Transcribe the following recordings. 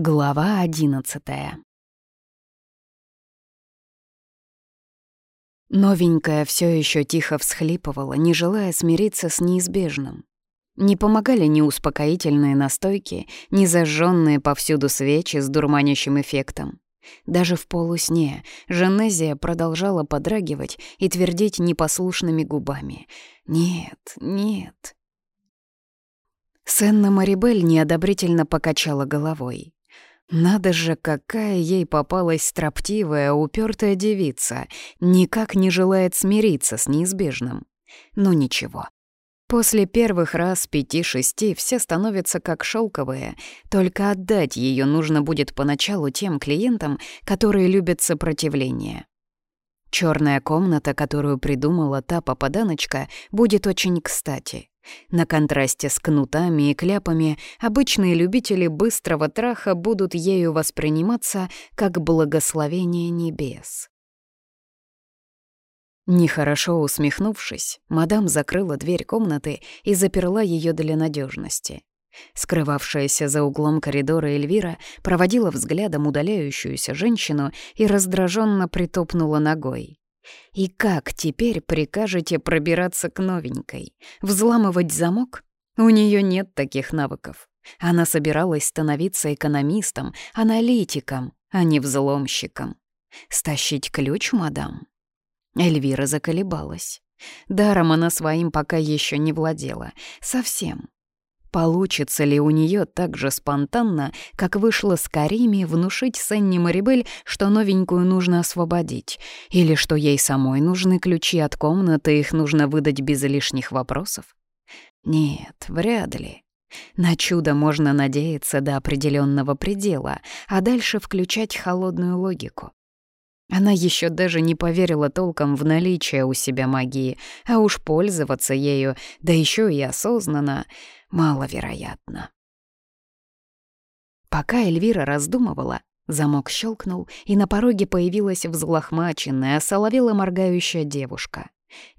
Глава одиннадцатая Новенькая все еще тихо всхлипывала, не желая смириться с неизбежным. Не помогали ни успокоительные настойки, ни зажженные повсюду свечи с дурманящим эффектом. Даже в полусне Жанезия продолжала подрагивать и твердить непослушными губами «Нет, нет». Сенна Марибель неодобрительно покачала головой. Надо же, какая ей попалась строптивая, упертая девица, никак не желает смириться с неизбежным. Ну ничего. После первых раз пяти-шести все становятся как шелковые, только отдать ее нужно будет поначалу тем клиентам, которые любят сопротивление. Черная комната, которую придумала та попаданочка, будет очень кстати. На контрасте с кнутами и кляпами обычные любители быстрого траха будут ею восприниматься как благословение небес. Нехорошо усмехнувшись, мадам закрыла дверь комнаты и заперла ее для надежности. Скрывавшаяся за углом коридора Эльвира проводила взглядом удаляющуюся женщину и раздраженно притопнула ногой. «И как теперь прикажете пробираться к новенькой? Взламывать замок? У нее нет таких навыков. Она собиралась становиться экономистом, аналитиком, а не взломщиком. Стащить ключ, мадам?» Эльвира заколебалась. Даром она своим пока еще не владела. Совсем. Получится ли у нее так же спонтанно, как вышло с Карими, внушить Сенни Марибель, что новенькую нужно освободить, или что ей самой нужны ключи от комнаты, их нужно выдать без лишних вопросов? Нет, вряд ли. На чудо можно надеяться до определенного предела, а дальше включать холодную логику. Она еще даже не поверила толком в наличие у себя магии, а уж пользоваться ею, да еще и осознанно, маловероятно. Пока Эльвира раздумывала, замок щелкнул, и на пороге появилась взлохмаченная, соловела моргающая девушка.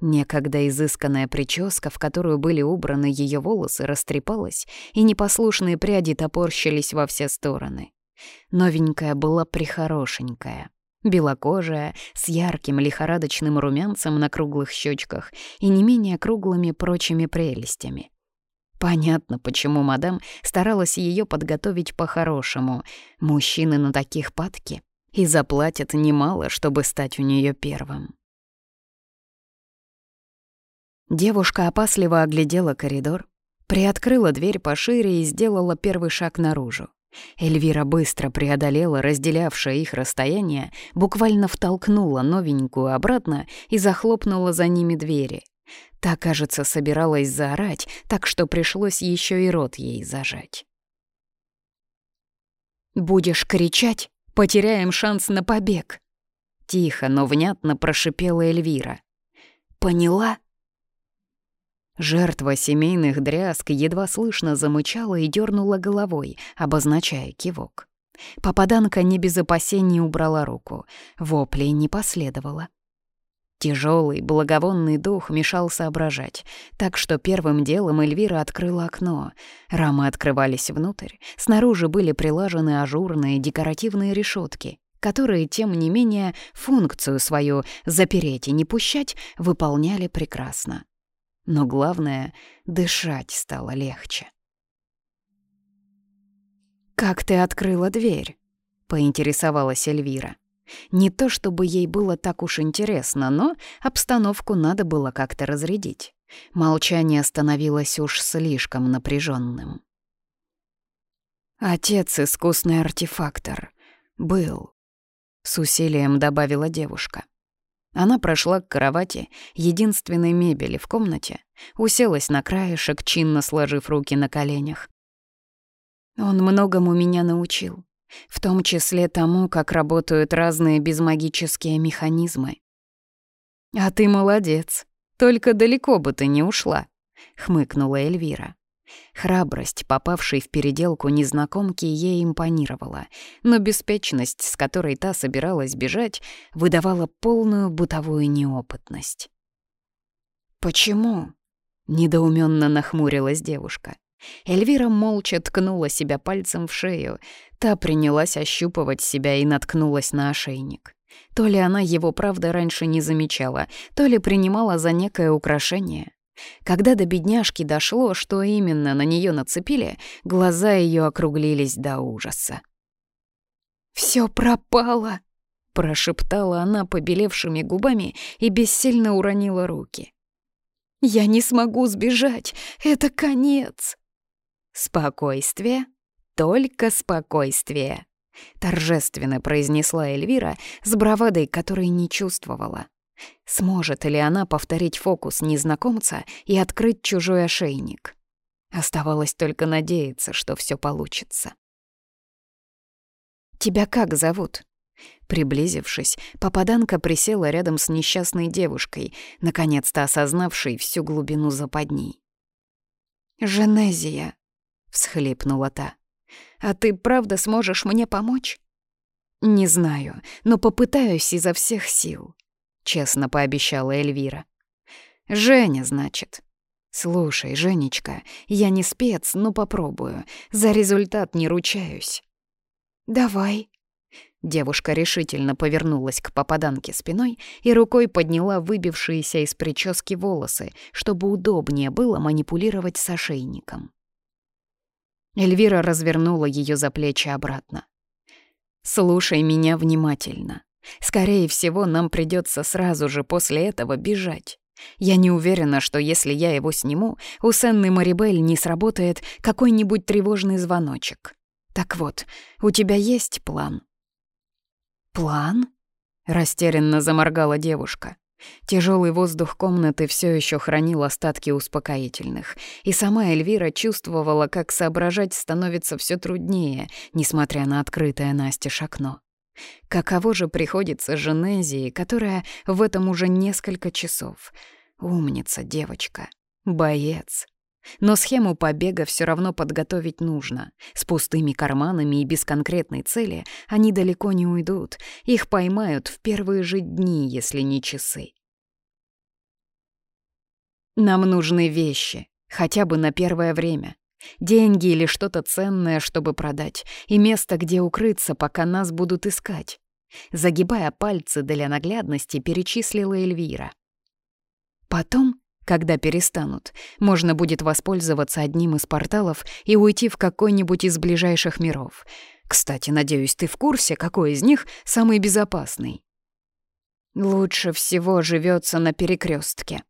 Некогда изысканная прическа, в которую были убраны ее волосы, растрепалась, и непослушные пряди топорщились во все стороны. Новенькая была прихорошенькая — Белокожая, с ярким лихорадочным румянцем на круглых щечках и не менее круглыми прочими прелестями. Понятно, почему мадам старалась ее подготовить по-хорошему. Мужчины на таких падки и заплатят немало, чтобы стать у нее первым. Девушка опасливо оглядела коридор, приоткрыла дверь пошире и сделала первый шаг наружу. Эльвира быстро преодолела разделявшее их расстояние, буквально втолкнула новенькую обратно и захлопнула за ними двери. Та, кажется, собиралась заорать, так что пришлось еще и рот ей зажать. «Будешь кричать, потеряем шанс на побег!» Тихо, но внятно прошипела Эльвира. «Поняла?» Жертва семейных дрязг едва слышно замычала и дернула головой, обозначая кивок. Попаданка не без опасений убрала руку. Воплей не последовало. Тяжелый, благовонный дух мешал соображать, так что первым делом Эльвира открыла окно. Рамы открывались внутрь, снаружи были прилажены ажурные декоративные решетки, которые, тем не менее, функцию свою «запереть и не пущать» выполняли прекрасно но главное — дышать стало легче. «Как ты открыла дверь?» — поинтересовалась Эльвира. Не то чтобы ей было так уж интересно, но обстановку надо было как-то разрядить. Молчание становилось уж слишком напряженным. «Отец — искусный артефактор. Был», — с усилием добавила девушка. Она прошла к кровати, единственной мебели в комнате, уселась на краешек, чинно сложив руки на коленях. Он многому меня научил, в том числе тому, как работают разные безмагические механизмы. «А ты молодец, только далеко бы ты не ушла», — хмыкнула Эльвира. Храбрость, попавшей в переделку незнакомки, ей импонировала, но беспечность, с которой та собиралась бежать, выдавала полную бытовую неопытность. «Почему?» — недоуменно нахмурилась девушка. Эльвира молча ткнула себя пальцем в шею. Та принялась ощупывать себя и наткнулась на ошейник. То ли она его, правда, раньше не замечала, то ли принимала за некое украшение. Когда до бедняжки дошло, что именно на нее нацепили, глаза ее округлились до ужаса. Все пропало!» — прошептала она побелевшими губами и бессильно уронила руки. «Я не смогу сбежать! Это конец!» «Спокойствие, только спокойствие!» — торжественно произнесла Эльвира с бравадой, которой не чувствовала. Сможет ли она повторить фокус незнакомца и открыть чужой ошейник? Оставалось только надеяться, что все получится. «Тебя как зовут?» Приблизившись, попаданка присела рядом с несчастной девушкой, наконец-то осознавшей всю глубину западней. «Женезия», — всхлипнула та. «А ты правда сможешь мне помочь?» «Не знаю, но попытаюсь изо всех сил», — честно пообещала Эльвира. «Женя, значит». «Слушай, Женечка, я не спец, но попробую. За результат не ручаюсь». «Давай». Девушка решительно повернулась к попаданке спиной и рукой подняла выбившиеся из прически волосы, чтобы удобнее было манипулировать с ошейником. Эльвира развернула ее за плечи обратно. «Слушай меня внимательно. Скорее всего, нам придется сразу же после этого бежать. Я не уверена, что если я его сниму, у Сенны Марибель не сработает какой-нибудь тревожный звоночек. Так вот, у тебя есть план?» «План?» — растерянно заморгала девушка. Тяжелый воздух комнаты все еще хранил остатки успокоительных, и сама Эльвира чувствовала, как соображать становится все труднее, несмотря на открытое настежь окно. Каково же приходится Женезии, которая в этом уже несколько часов. Умница девочка, боец, но схему побега все равно подготовить нужно. С пустыми карманами и без конкретной цели они далеко не уйдут. Их поймают в первые же дни, если не часы. Нам нужны вещи, хотя бы на первое время. Деньги или что-то ценное, чтобы продать, и место, где укрыться, пока нас будут искать. Загибая пальцы для наглядности, перечислила Эльвира. Потом когда перестанут, можно будет воспользоваться одним из порталов и уйти в какой-нибудь из ближайших миров. Кстати, надеюсь, ты в курсе, какой из них самый безопасный. Лучше всего живется на перекрестке.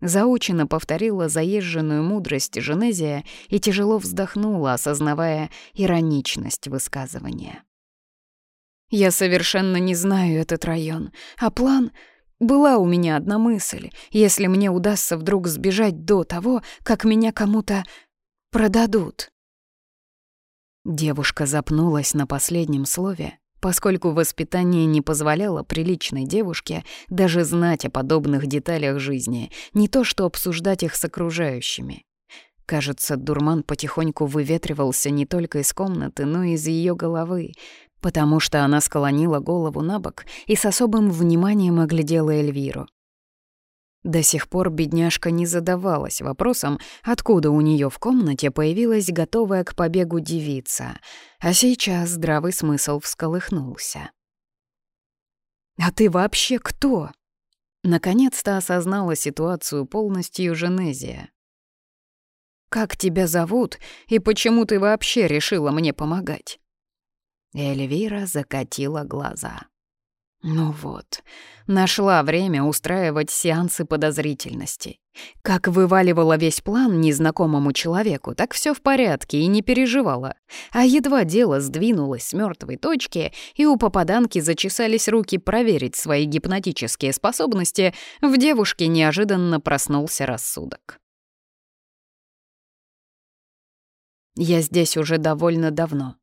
Заучено повторила заезженную мудрость Женезия и тяжело вздохнула, осознавая ироничность высказывания. «Я совершенно не знаю этот район, а план была у меня одна мысль, если мне удастся вдруг сбежать до того, как меня кому-то продадут. Девушка запнулась на последнем слове, поскольку воспитание не позволяло приличной девушке даже знать о подобных деталях жизни, не то что обсуждать их с окружающими. Кажется, дурман потихоньку выветривался не только из комнаты, но и из ее головы, потому что она склонила голову на бок и с особым вниманием оглядела Эльвиру. До сих пор бедняжка не задавалась вопросом, откуда у нее в комнате появилась готовая к побегу девица, а сейчас здравый смысл всколыхнулся. «А ты вообще кто?» Наконец-то осознала ситуацию полностью Женезия. «Как тебя зовут и почему ты вообще решила мне помогать?» Эльвира закатила глаза. Ну вот, нашла время устраивать сеансы подозрительности. Как вываливала весь план незнакомому человеку, так все в порядке и не переживала. А едва дело сдвинулось с мертвой точки, и у попаданки зачесались руки проверить свои гипнотические способности, в девушке неожиданно проснулся рассудок. «Я здесь уже довольно давно»,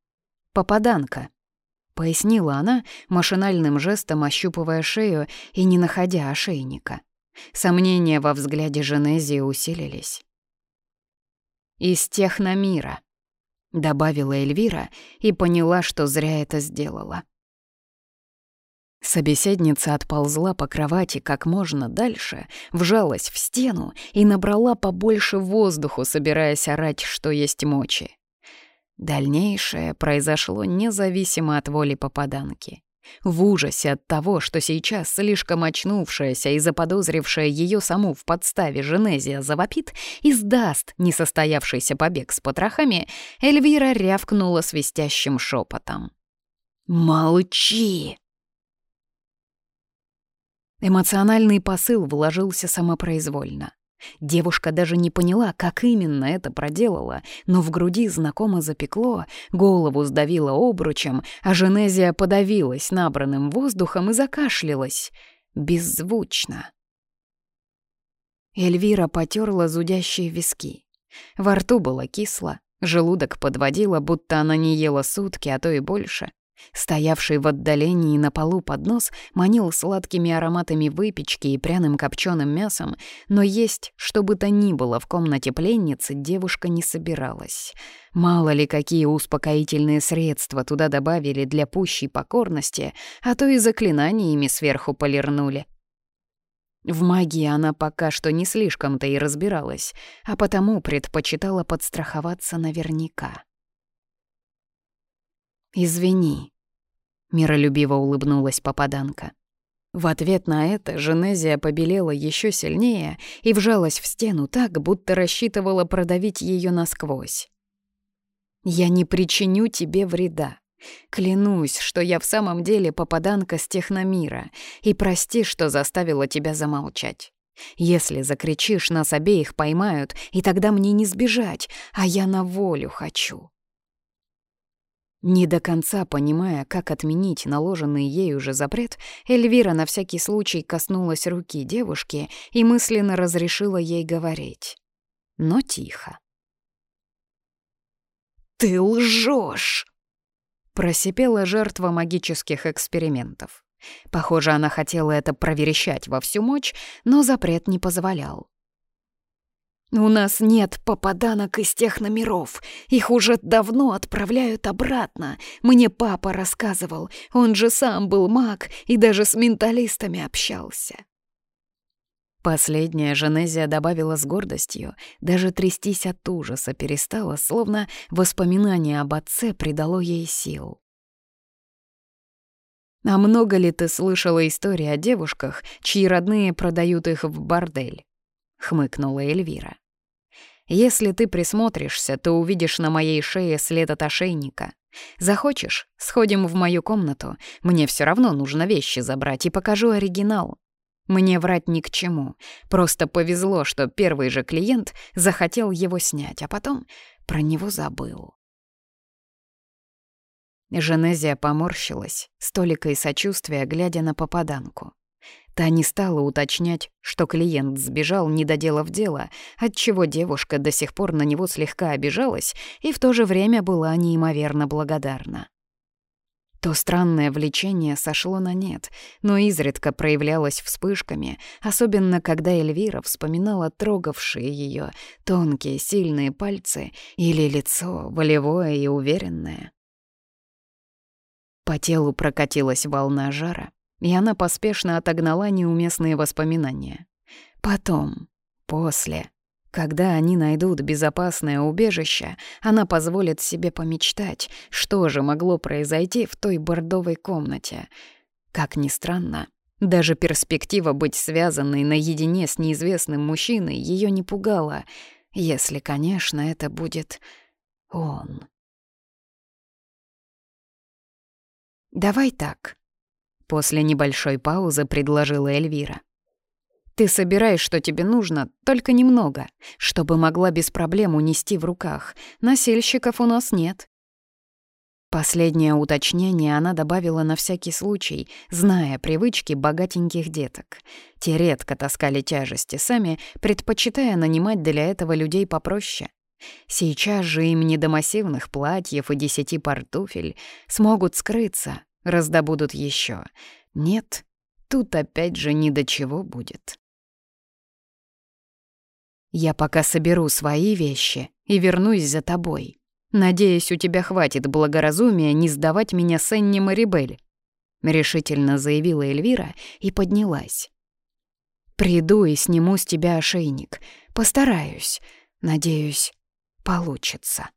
попаданка», — пояснила она, машинальным жестом ощупывая шею и не находя ошейника. Сомнения во взгляде Женезии усилились. «Из техномира», — добавила Эльвира и поняла, что зря это сделала. Собеседница отползла по кровати как можно дальше, вжалась в стену и набрала побольше воздуху, собираясь орать, что есть мочи. Дальнейшее произошло независимо от воли попаданки. В ужасе от того, что сейчас слишком очнувшаяся и заподозрившая ее саму в подставе Женезия завопит и сдаст несостоявшийся побег с потрохами, Эльвира рявкнула свистящим шепотом. «Молчи!» Эмоциональный посыл вложился самопроизвольно. Девушка даже не поняла, как именно это проделала, но в груди знакомо запекло, голову сдавило обручем, а Женезия подавилась набранным воздухом и закашлялась. Беззвучно. Эльвира потерла зудящие виски. Во рту было кисло, желудок подводило, будто она не ела сутки, а то и больше. Стоявший в отдалении на полу поднос манил сладкими ароматами выпечки и пряным копченым мясом, но есть, что бы то ни было в комнате пленницы, девушка не собиралась. Мало ли какие успокоительные средства туда добавили для пущей покорности, а то и заклинаниями сверху полирнули. В магии она пока что не слишком-то и разбиралась, а потому предпочитала подстраховаться наверняка. «Извини», — миролюбиво улыбнулась попаданка. В ответ на это Женезия побелела еще сильнее и вжалась в стену так, будто рассчитывала продавить ее насквозь. «Я не причиню тебе вреда. Клянусь, что я в самом деле попаданка с техномира, и прости, что заставила тебя замолчать. Если закричишь, нас обеих поймают, и тогда мне не сбежать, а я на волю хочу. Не до конца понимая, как отменить наложенный ею же запрет, Эльвира на всякий случай коснулась руки девушки и мысленно разрешила ей говорить. Но тихо. «Ты лжешь! просипела жертва магических экспериментов. Похоже, она хотела это проверещать во всю мощь, но запрет не позволял. У нас нет попаданок из тех номеров. Их уже давно отправляют обратно. Мне папа рассказывал. Он же сам был маг и даже с менталистами общался. Последняя Женезия добавила с гордостью, даже трястись от ужаса перестала, словно воспоминание об отце придало ей сил. «А много ли ты слышала истории о девушках, чьи родные продают их в бордель?» — хмыкнула Эльвира. Если ты присмотришься, то увидишь на моей шее след от ошейника. Захочешь, сходим в мою комнату. Мне все равно нужно вещи забрать и покажу оригинал. Мне врать ни к чему. Просто повезло, что первый же клиент захотел его снять, а потом про него забыл. Женезия поморщилась, столикой сочувствия, глядя на попаданку. Та не стала уточнять, что клиент сбежал, не доделав дело, отчего девушка до сих пор на него слегка обижалась и в то же время была неимоверно благодарна. То странное влечение сошло на нет, но изредка проявлялось вспышками, особенно когда Эльвира вспоминала трогавшие ее тонкие сильные пальцы или лицо волевое и уверенное. По телу прокатилась волна жара, и она поспешно отогнала неуместные воспоминания. Потом, после, когда они найдут безопасное убежище, она позволит себе помечтать, что же могло произойти в той бордовой комнате. Как ни странно, даже перспектива быть связанной наедине с неизвестным мужчиной ее не пугала, если, конечно, это будет он. «Давай так», После небольшой паузы предложила Эльвира. «Ты собираешь, что тебе нужно, только немного, чтобы могла без проблем унести в руках. Насильщиков у нас нет». Последнее уточнение она добавила на всякий случай, зная привычки богатеньких деток. Те редко таскали тяжести сами, предпочитая нанимать для этого людей попроще. Сейчас же им не до массивных платьев и десяти пар туфель смогут скрыться, раздобудут еще. Нет, тут опять же ни до чего будет. Я пока соберу свои вещи и вернусь за тобой. Надеюсь, у тебя хватит благоразумия не сдавать меня Сенни Марибель. — решительно заявила Эльвира и поднялась. «Приду и сниму с тебя ошейник. Постараюсь. Надеюсь, получится».